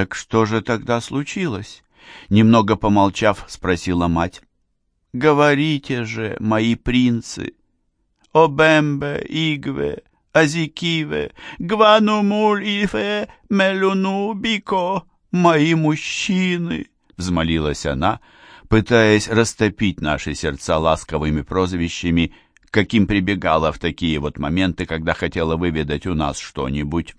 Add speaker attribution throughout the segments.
Speaker 1: «Так что же тогда случилось?» Немного помолчав, спросила мать. «Говорите же, мои принцы! Обембе, Игве, Азикиве, Гванумуль, Ифе, Мелуну, Бико, мои мужчины!» Взмолилась она, пытаясь растопить наши сердца ласковыми прозвищами, каким прибегала в такие вот моменты, когда хотела выведать у нас что-нибудь.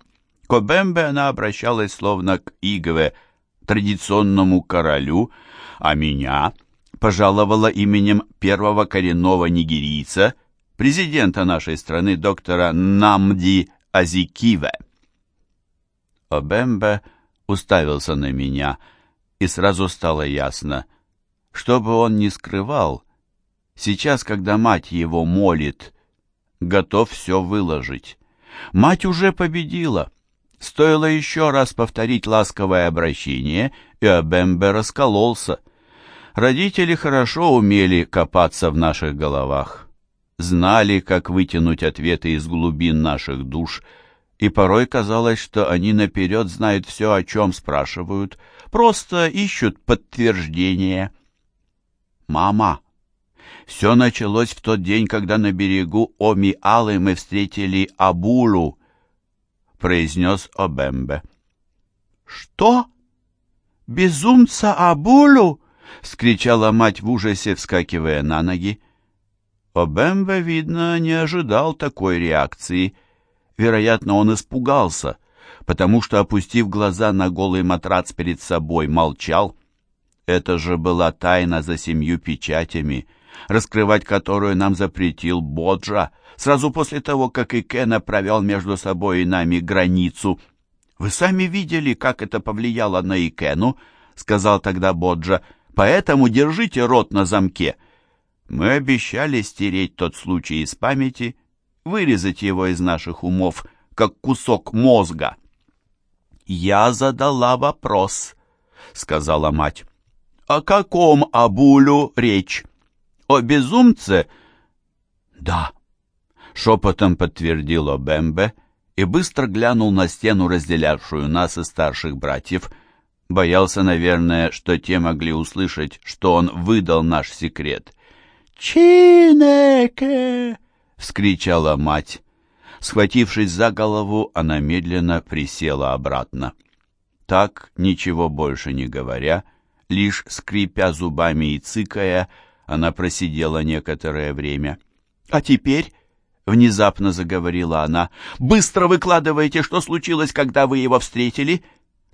Speaker 1: К Обембе она обращалась словно к Игве, традиционному королю, а меня пожаловала именем первого коренного нигерийца, президента нашей страны доктора Намди Азикиве. Обембе уставился на меня, и сразу стало ясно, что бы он ни скрывал, сейчас, когда мать его молит, готов все выложить. Мать уже победила. Стоило еще раз повторить ласковое обращение, и Абембе раскололся. Родители хорошо умели копаться в наших головах, знали, как вытянуть ответы из глубин наших душ, и порой казалось, что они наперед знают все, о чем спрашивают, просто ищут подтверждение. «Мама!» Все началось в тот день, когда на берегу Оми-Алы мы встретили Абулу, произнес Обембе. «Что? Безумца Абулу?» — скричала мать в ужасе, вскакивая на ноги. Обембе, видно, не ожидал такой реакции. Вероятно, он испугался, потому что, опустив глаза на голый матрац перед собой, молчал. Это же была тайна за семью печатями, раскрывать которую нам запретил Боджа, сразу после того, как Икена провел между собой и нами границу. «Вы сами видели, как это повлияло на Икену», — сказал тогда Боджа, — «поэтому держите рот на замке». Мы обещали стереть тот случай из памяти, вырезать его из наших умов, как кусок мозга. «Я задала вопрос», — сказала мать. «О каком Абулю речь? О безумце?» «Да», шепотом подтвердил Обембе и быстро глянул на стену, разделявшую нас и старших братьев. Боялся, наверное, что те могли услышать, что он выдал наш секрет. «Чинеке!» — вскричала мать. Схватившись за голову, она медленно присела обратно. Так, ничего больше не говоря, лишь скрипя зубами и цыкая, она просидела некоторое время. «А теперь Внезапно заговорила она. «Быстро выкладывайте, что случилось, когда вы его встретили.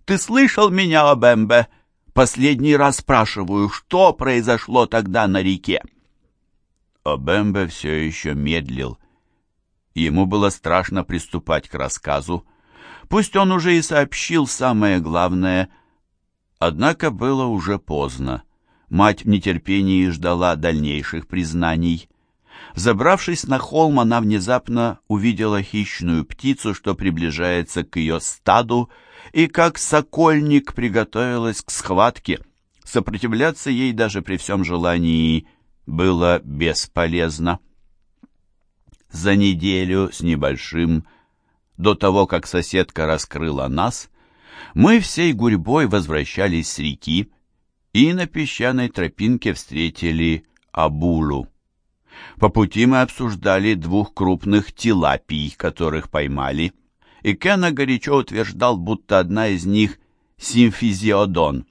Speaker 1: Ты слышал меня, Обембе? Последний раз спрашиваю, что произошло тогда на реке?» Обембе все еще медлил. Ему было страшно приступать к рассказу. Пусть он уже и сообщил самое главное, однако было уже поздно. Мать в нетерпении ждала дальнейших признаний. Забравшись на холм, она внезапно увидела хищную птицу, что приближается к ее стаду, и как сокольник приготовилась к схватке. Сопротивляться ей даже при всем желании было бесполезно. За неделю с небольшим, до того, как соседка раскрыла нас, мы всей гурьбой возвращались с реки и на песчаной тропинке встретили Абулу. По пути мы обсуждали двух крупных тилапий, которых поймали, и Кена горячо утверждал, будто одна из них — симфизиодон.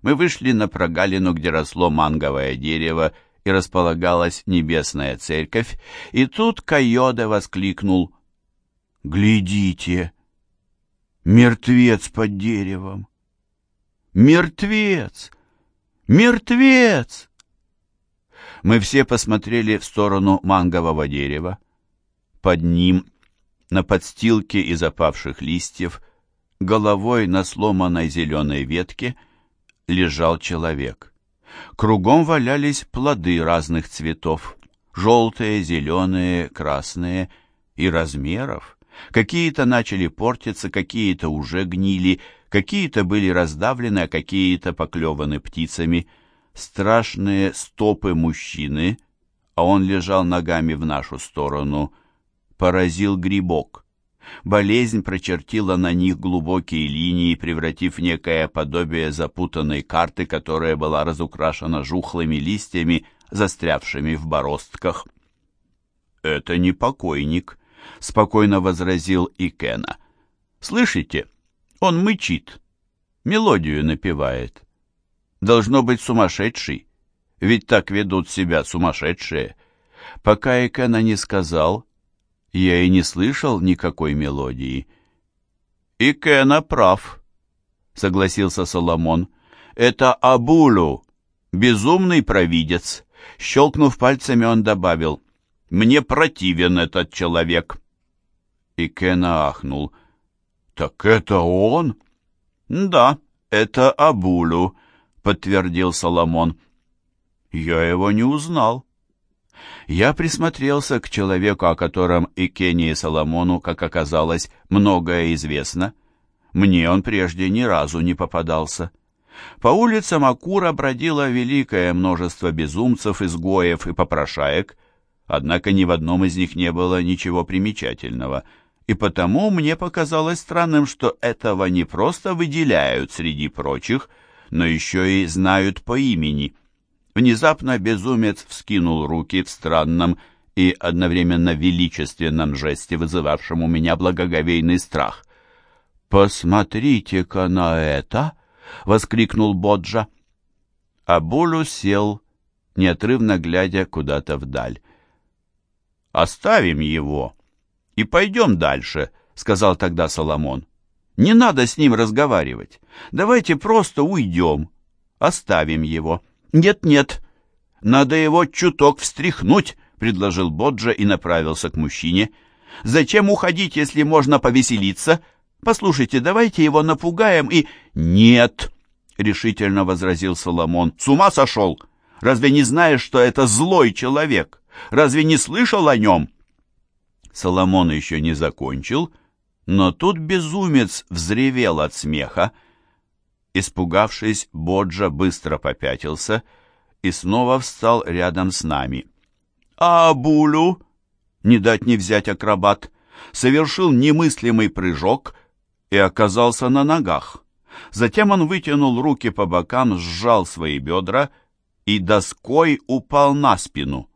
Speaker 1: Мы вышли на прогалину, где росло манговое дерево и располагалась небесная церковь, и тут Кайоде воскликнул «Глядите! Мертвец под деревом! Мертвец! Мертвец!» Мы все посмотрели в сторону мангового дерева. Под ним, на подстилке из опавших листьев, головой на сломанной зеленой ветке, лежал человек. Кругом валялись плоды разных цветов, желтые, зеленые, красные и размеров. Какие-то начали портиться, какие-то уже гнили, какие-то были раздавлены, а какие-то поклеваны птицами — страшные стопы мужчины, а он лежал ногами в нашу сторону, поразил грибок. Болезнь прочертила на них глубокие линии, превратив некое подобие запутанной карты, которая была разукрашена жухлыми листьями, застрявшими в бороздках. «Это не покойник», — спокойно возразил Икена. «Слышите? Он мычит, мелодию напевает. Должно быть сумасшедший, ведь так ведут себя сумасшедшие. Пока Икена не сказал, я и не слышал никакой мелодии». «Икена прав», — согласился Соломон. «Это Абулу, безумный провидец». Щелкнув пальцами, он добавил, «Мне противен этот человек». И Кена ахнул. «Так это он?» «Да, это Абулу», — подтвердил Соломон. «Я его не узнал». Я присмотрелся к человеку, о котором и Кении Соломону, как оказалось, многое известно. Мне он прежде ни разу не попадался. По улицам Акура бродило великое множество безумцев, изгоев и попрошаек, однако ни в одном из них не было ничего примечательного, и потому мне показалось странным, что этого не просто выделяют среди прочих, но еще и знают по имени. Внезапно безумец вскинул руки в странном и одновременно величественном жесте, вызывавшем у меня благоговейный страх. «Посмотрите-ка на это!» — воскликнул Боджа. Абулу сел, неотрывно глядя куда-то вдаль. «Оставим его и пойдем дальше», — сказал тогда Соломон. «Не надо с ним разговаривать. Давайте просто уйдем, оставим его». «Нет-нет, надо его чуток встряхнуть», — предложил Боджа и направился к мужчине. «Зачем уходить, если можно повеселиться?» Послушайте, давайте его напугаем и...» «Нет!» — решительно возразил Соломон. «С ума сошел! Разве не знаешь, что это злой человек? Разве не слышал о нем?» Соломон еще не закончил, но тут безумец взревел от смеха. Испугавшись, Боджа быстро попятился и снова встал рядом с нами. «А Булю?» — не дать не взять акробат — совершил немыслимый прыжок и оказался на ногах. Затем он вытянул руки по бокам, сжал свои бедра и доской упал на спину.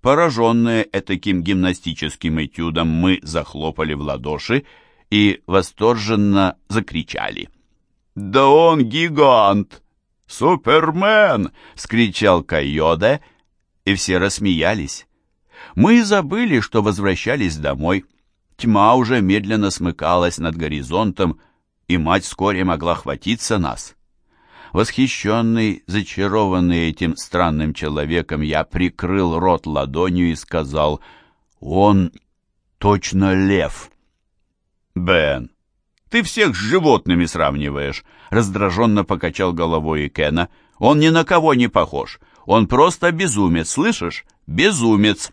Speaker 1: Пораженные этаким гимнастическим этюдом, мы захлопали в ладоши и восторженно закричали. «Да он гигант! Супермен!» — скричал Кайоде, и все рассмеялись. Мы забыли, что возвращались домой — Тьма уже медленно смыкалась над горизонтом, и мать вскоре могла хватиться нас. Восхищенный, зачарованный этим странным человеком, я прикрыл рот ладонью и сказал, «Он точно лев». «Бен, ты всех с животными сравниваешь», — раздраженно покачал головой и Кена. «Он ни на кого не похож. Он просто безумец, слышишь? Безумец!»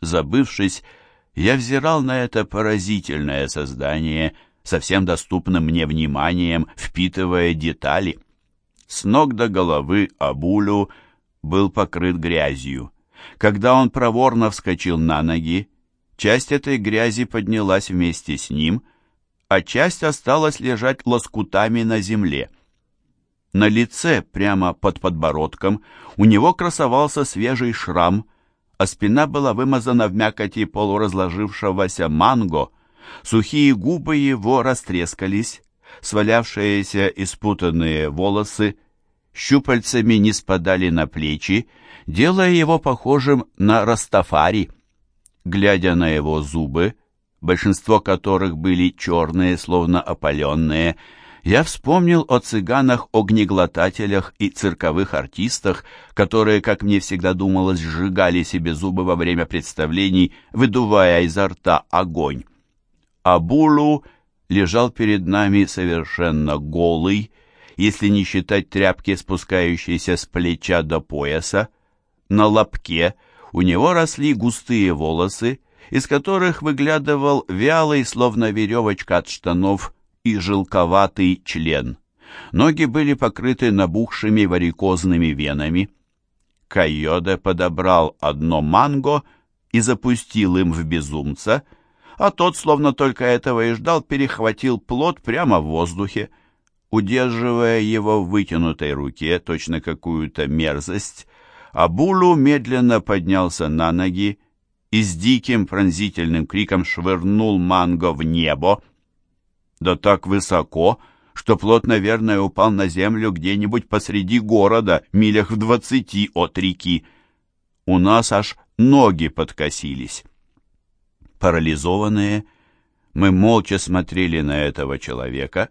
Speaker 1: Забывшись, я взирал на это поразительное создание, совсем доступным мне вниманием, впитывая детали. С ног до головы Абулю был покрыт грязью. Когда он проворно вскочил на ноги, часть этой грязи поднялась вместе с ним, а часть осталась лежать лоскутами на земле. На лице, прямо под подбородком, у него красовался свежий шрам, а спина была вымазана в мякоти полуразложившегося манго. Сухие губы его растрескались, свалявшиеся и спутанные волосы щупальцами не спадали на плечи, делая его похожим на Растафари. Глядя на его зубы, большинство которых были черные, словно опаленные, я вспомнил о цыганах-огнеглотателях и цирковых артистах, которые, как мне всегда думалось, сжигали себе зубы во время представлений, выдувая изо рта огонь. Абулу лежал перед нами совершенно голый, если не считать тряпки, спускающейся с плеча до пояса. На лобке у него росли густые волосы, из которых выглядывал вялый, словно веревочка от штанов, и жилковатый член. Ноги были покрыты набухшими варикозными венами. Кайоде подобрал одно манго и запустил им в безумца, а тот, словно только этого и ждал, перехватил плод прямо в воздухе. Удерживая его в вытянутой руке, точно какую-то мерзость, Абулу медленно поднялся на ноги и с диким пронзительным криком швырнул манго в небо. Да так высоко, что плод, наверное, упал на землю где-нибудь посреди города, милях в двадцати от реки. У нас аж ноги подкосились. Парализованные, мы молча смотрели на этого человека,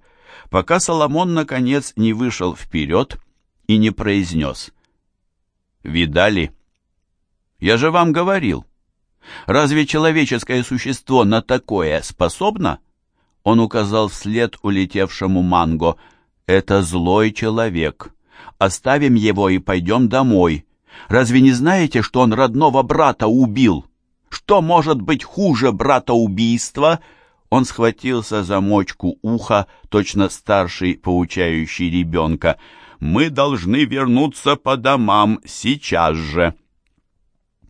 Speaker 1: пока Соломон, наконец, не вышел вперед и не произнес. «Видали? Я же вам говорил. Разве человеческое существо на такое способно?» Он указал вслед улетевшему Манго. «Это злой человек. Оставим его и пойдем домой. Разве не знаете, что он родного брата убил? Что может быть хуже брата убийства?» Он схватился за мочку уха, точно старший, поучающий ребенка. «Мы должны вернуться по домам сейчас же!»